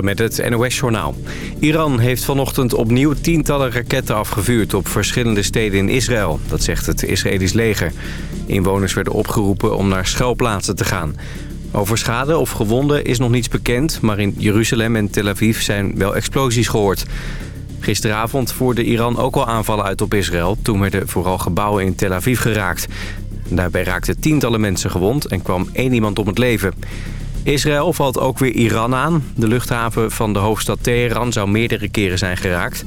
Met het NOS-journaal. Iran heeft vanochtend opnieuw tientallen raketten afgevuurd op verschillende steden in Israël. Dat zegt het Israëlisch leger. Inwoners werden opgeroepen om naar schuilplaatsen te gaan. Over schade of gewonden is nog niets bekend... maar in Jeruzalem en Tel Aviv zijn wel explosies gehoord. Gisteravond voerde Iran ook al aanvallen uit op Israël... toen werden vooral gebouwen in Tel Aviv geraakt. Daarbij raakten tientallen mensen gewond en kwam één iemand om het leven... Israël valt ook weer Iran aan. De luchthaven van de hoofdstad Teheran zou meerdere keren zijn geraakt.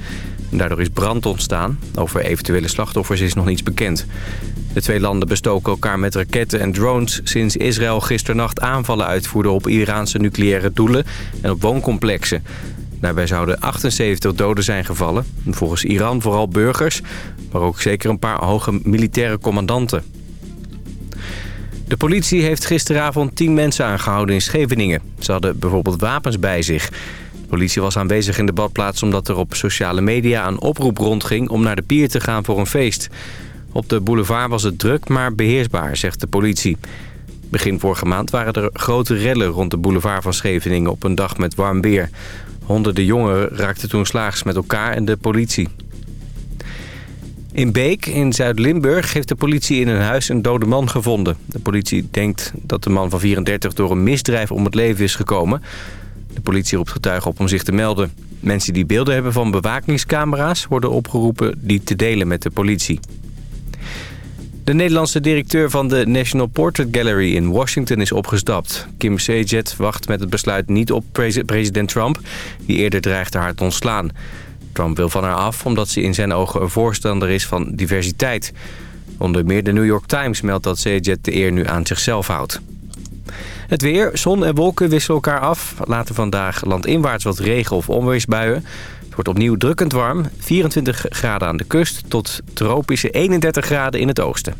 Daardoor is brand ontstaan. Over eventuele slachtoffers is nog niets bekend. De twee landen bestoken elkaar met raketten en drones... sinds Israël gisternacht aanvallen uitvoerde op Iraanse nucleaire doelen... en op wooncomplexen. Daarbij zouden 78 doden zijn gevallen. Volgens Iran vooral burgers, maar ook zeker een paar hoge militaire commandanten. De politie heeft gisteravond tien mensen aangehouden in Scheveningen. Ze hadden bijvoorbeeld wapens bij zich. De politie was aanwezig in de badplaats omdat er op sociale media een oproep rondging... om naar de pier te gaan voor een feest. Op de boulevard was het druk, maar beheersbaar, zegt de politie. Begin vorige maand waren er grote rellen rond de boulevard van Scheveningen... op een dag met warm weer. Honderden jongeren raakten toen slaags met elkaar en de politie. In Beek, in Zuid-Limburg, heeft de politie in een huis een dode man gevonden. De politie denkt dat de man van 34 door een misdrijf om het leven is gekomen. De politie roept getuigen op om zich te melden. Mensen die beelden hebben van bewakingscamera's... worden opgeroepen die te delen met de politie. De Nederlandse directeur van de National Portrait Gallery in Washington is opgestapt. Kim Sejet wacht met het besluit niet op president Trump... die eerder dreigde haar te ontslaan. Trump wil van haar af omdat ze in zijn ogen een voorstander is van diversiteit. Onder meer de New York Times meldt dat Sejet de eer nu aan zichzelf houdt. Het weer, zon en wolken wisselen elkaar af. Later vandaag landinwaarts wat regen of onweersbuien. Het wordt opnieuw drukkend warm. 24 graden aan de kust tot tropische 31 graden in het oosten.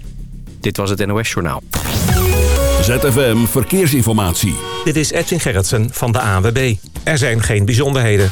Dit was het NOS Journaal. ZFM Verkeersinformatie. Dit is Edwin Gerritsen van de ANWB. Er zijn geen bijzonderheden.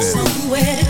Just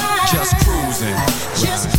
Just cruising. Just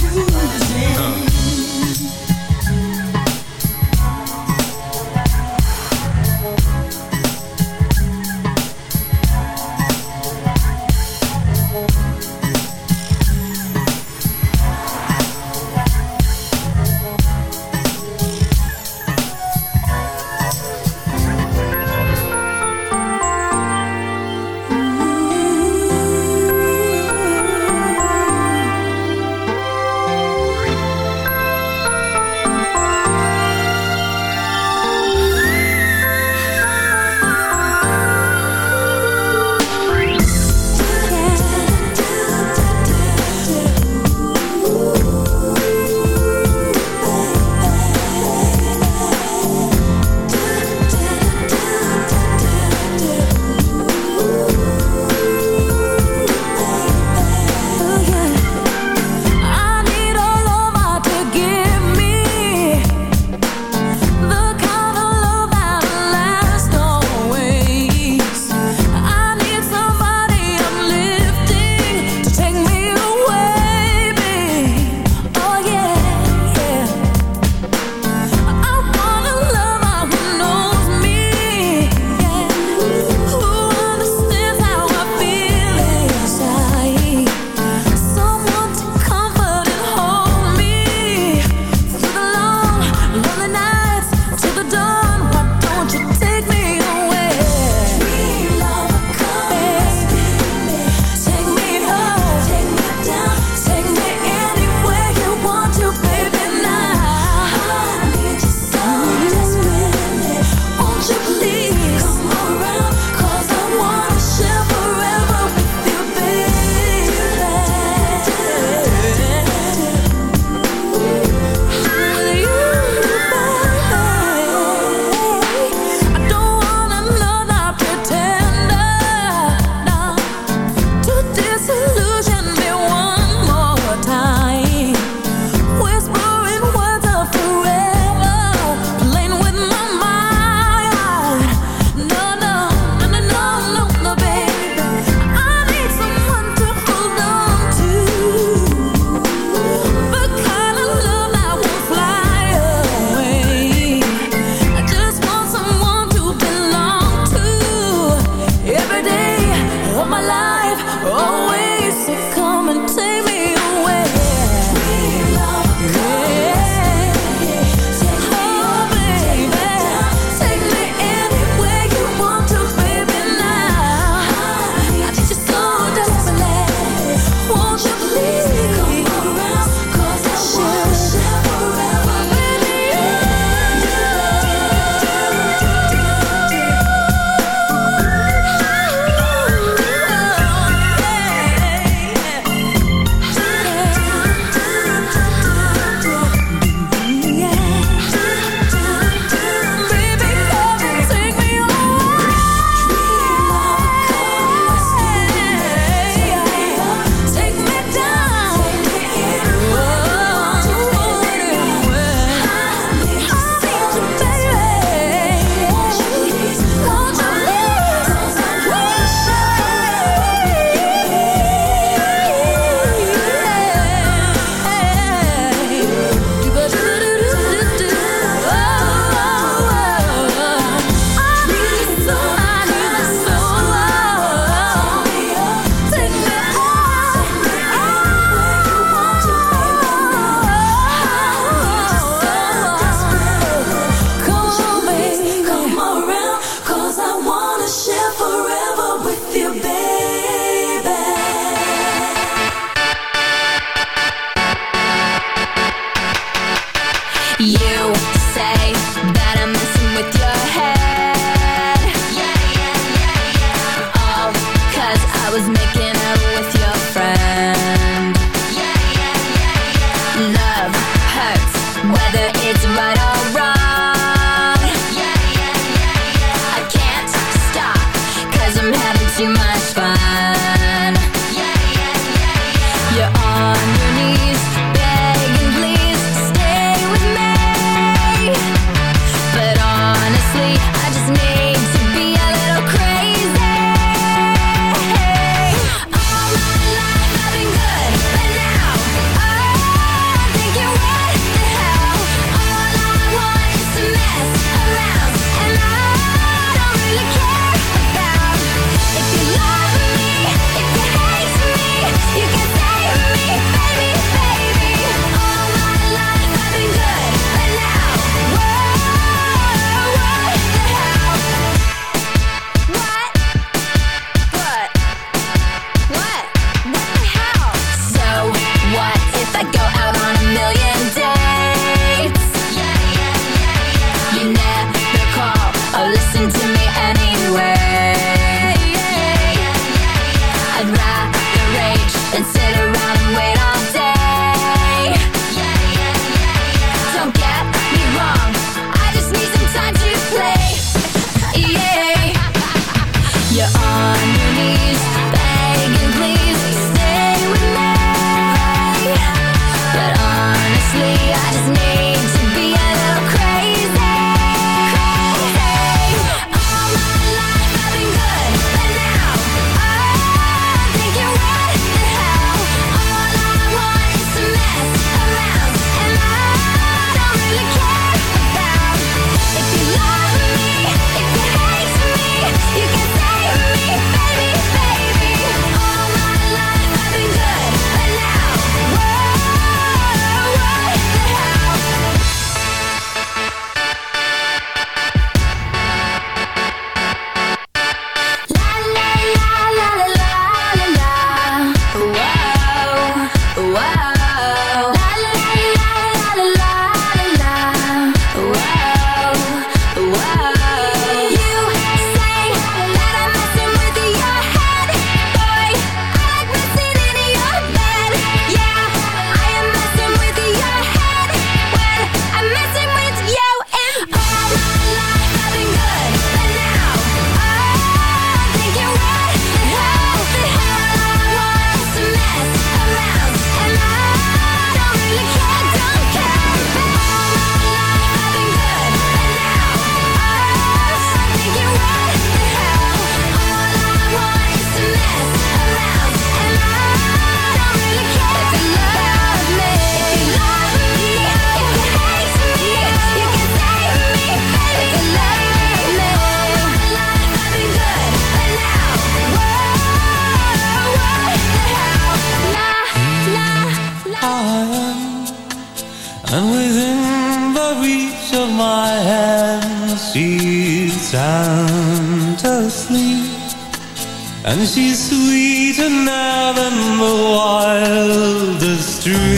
wildest dream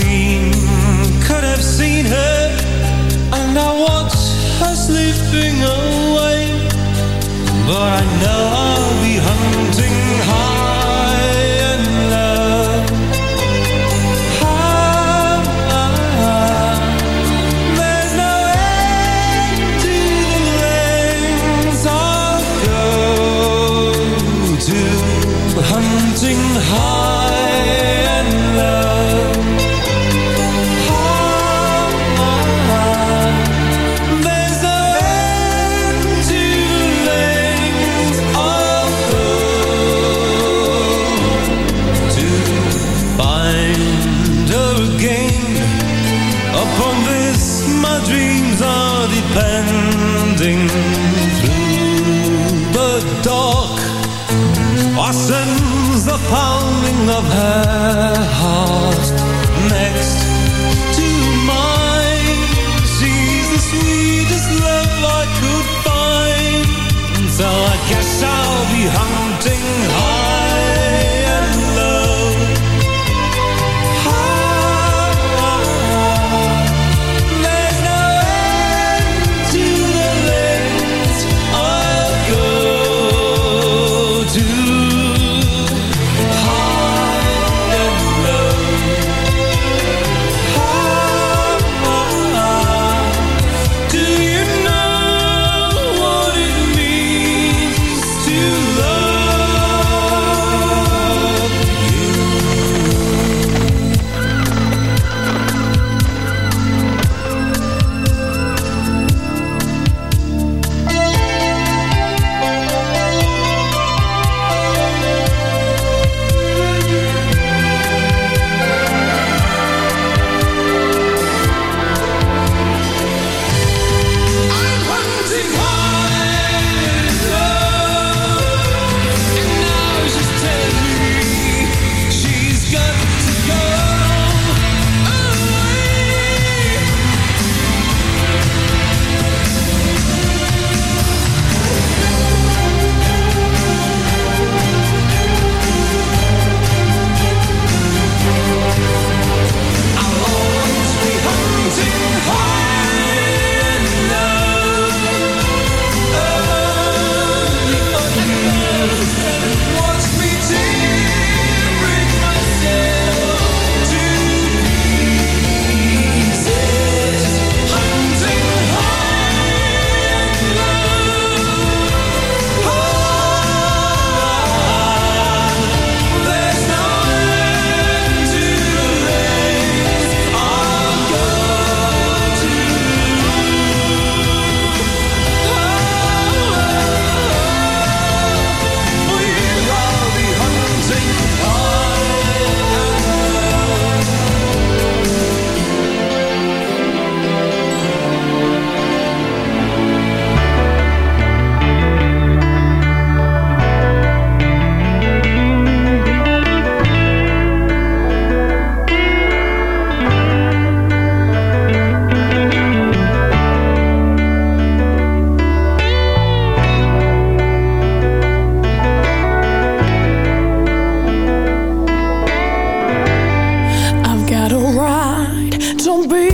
right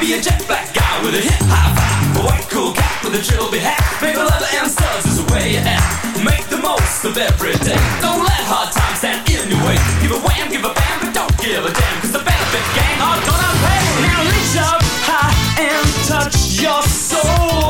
be a jet black guy with a hip hop five. A white cool cat with a drill trilby hat. Maple leather and studs is the way you act. Make the most of every day. Don't let hard times stand in your way. Give a wham, give a bam, but don't give a damn. Cause the benefit gang are gonna pay. Now reach up high and touch your soul.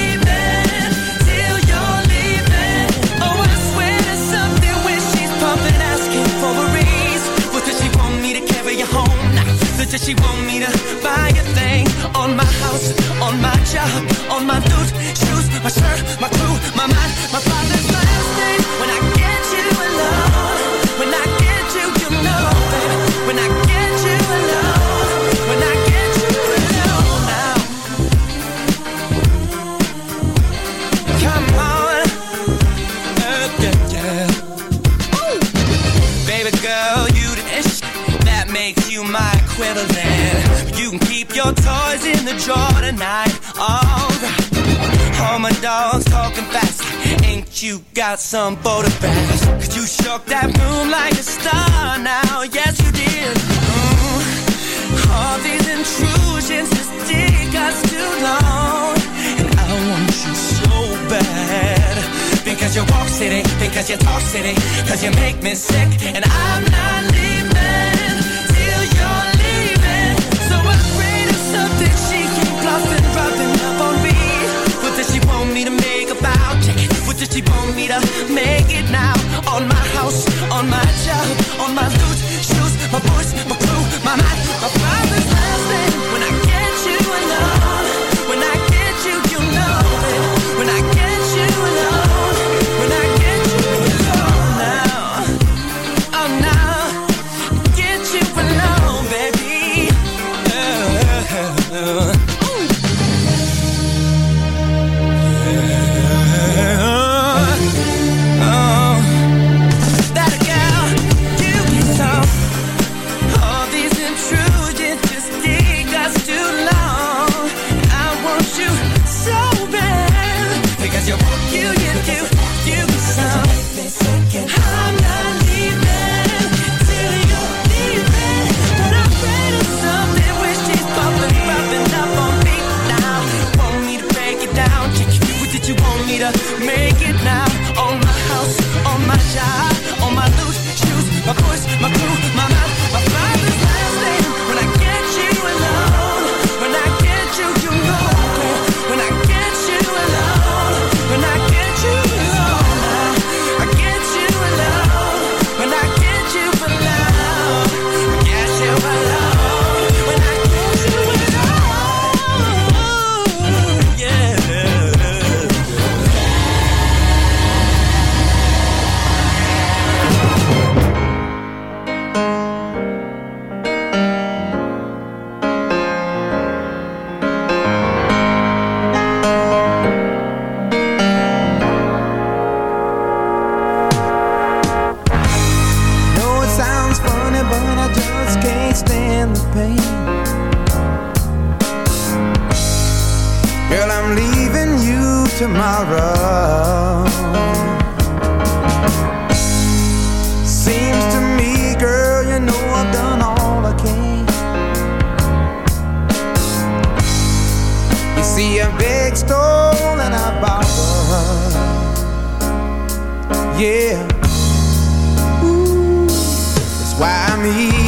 Does she want me to buy a thing? On my house, on my job, on my boots, shoes, my shirt, my crew, my mind, my father's last name. When I get you alone, the drawer tonight. Alright. All my dogs talking fast. Ain't you got some photographs? Cause you shook that room like a star now. Yes, you did. Mm. All these intrusions just take us too long. And I want you so bad. Because you walk city, because you talk city, cause you make me sick. And I'm not leaving What does she want me to make about it? What does she want me to make it now? On my house, on my job, on my loot, shoes, my voice, my crew, my mind, my father's last. When I get you alone, when I Yeah. That's why I'm easy.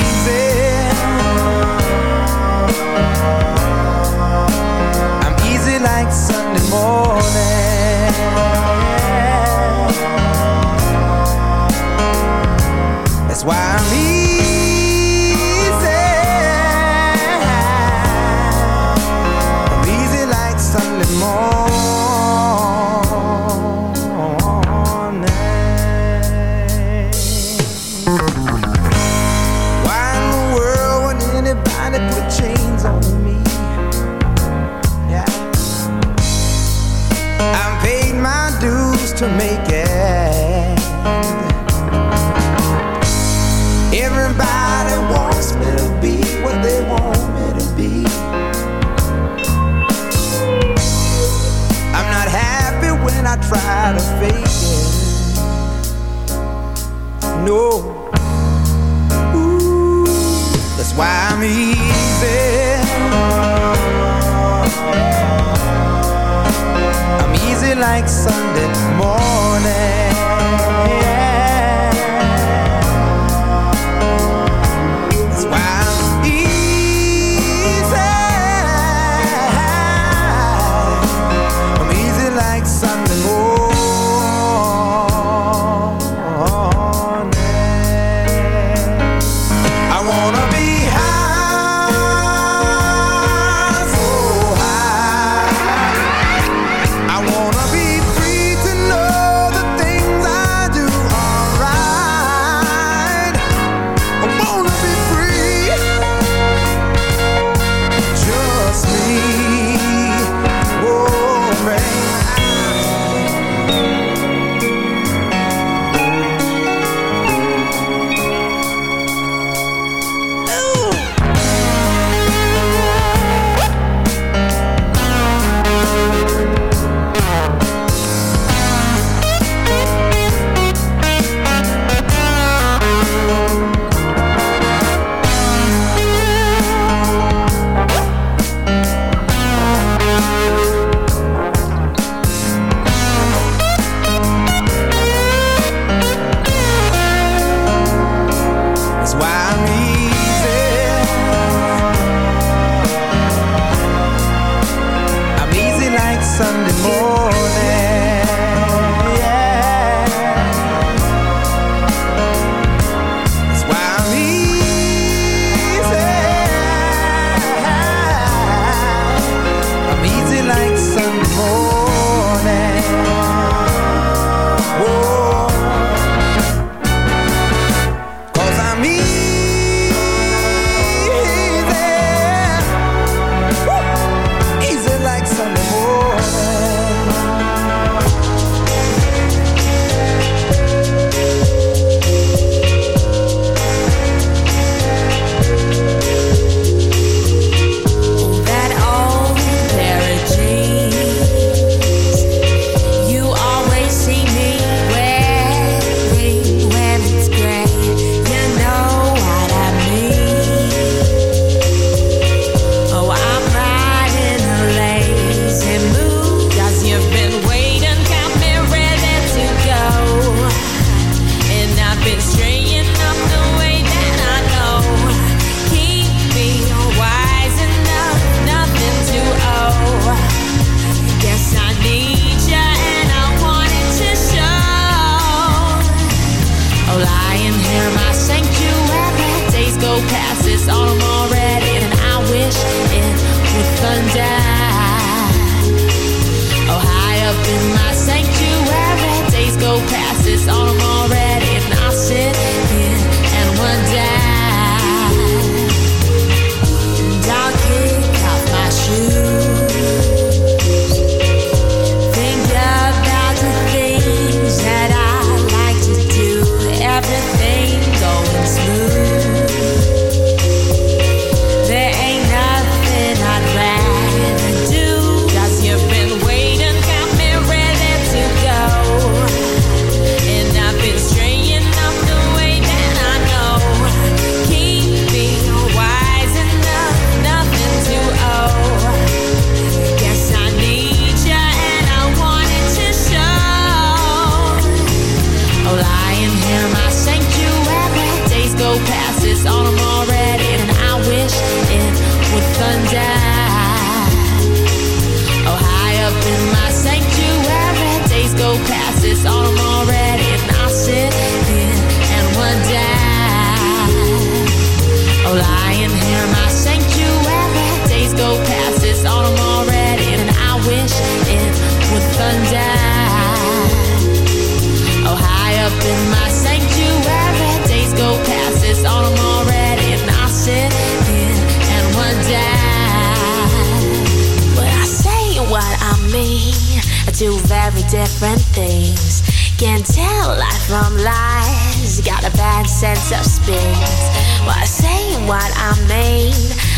Two very different things. Can't tell life from lies, got a bad sense of space. What I say and what I mean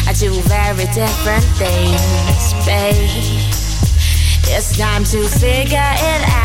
are two very different things, babe. It's time to figure it out.